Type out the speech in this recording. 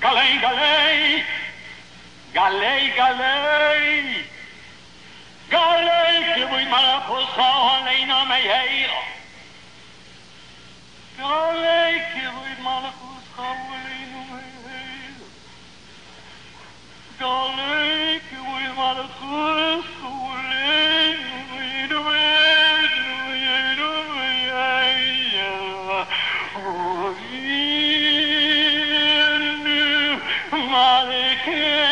Galen, Galen! Galei, galei, que voy mala cosa, holino me llevo. Galei, que voy mala cosa, holino me llevo. Galei, que voy mala me llevo. Mother,